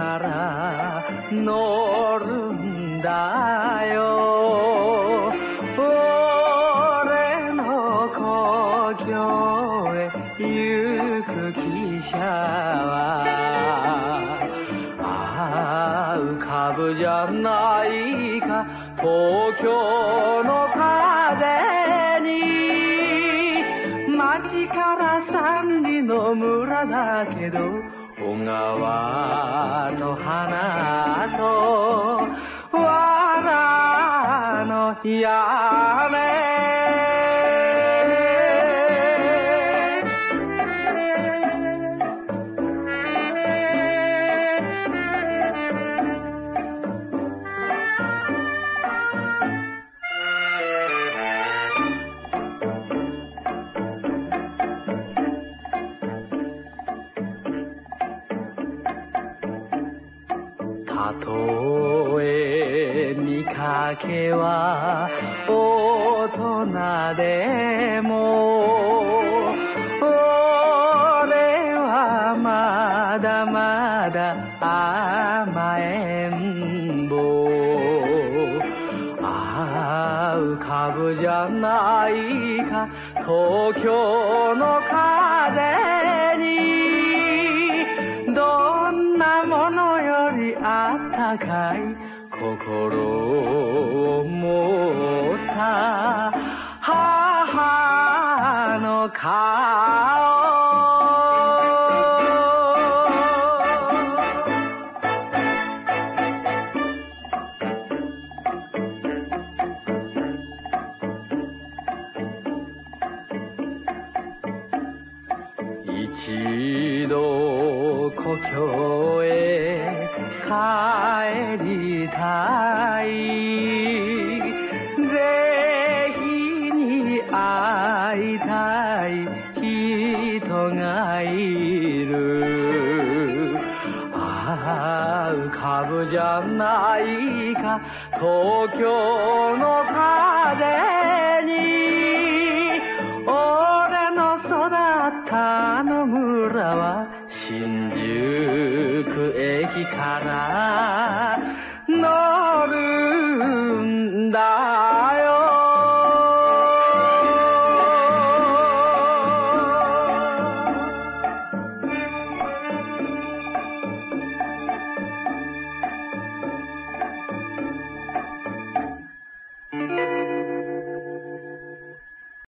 から乗るんだよ。俺の故郷へ行く汽車は。ああ浮かぶじゃないか。東京の風に街から三里の村だけど。小川の花と罠の屋たとえ見かけは大人でも。俺はまだまだ甘えん坊ああ浮かぶじゃないか。東京の風りあったかい心を持った母の顔。一度故郷へ帰りたい。ぜひに会いたい人がいる。ああ浮かじゃないか。東京の風に。俺の育ったあの村はく駅から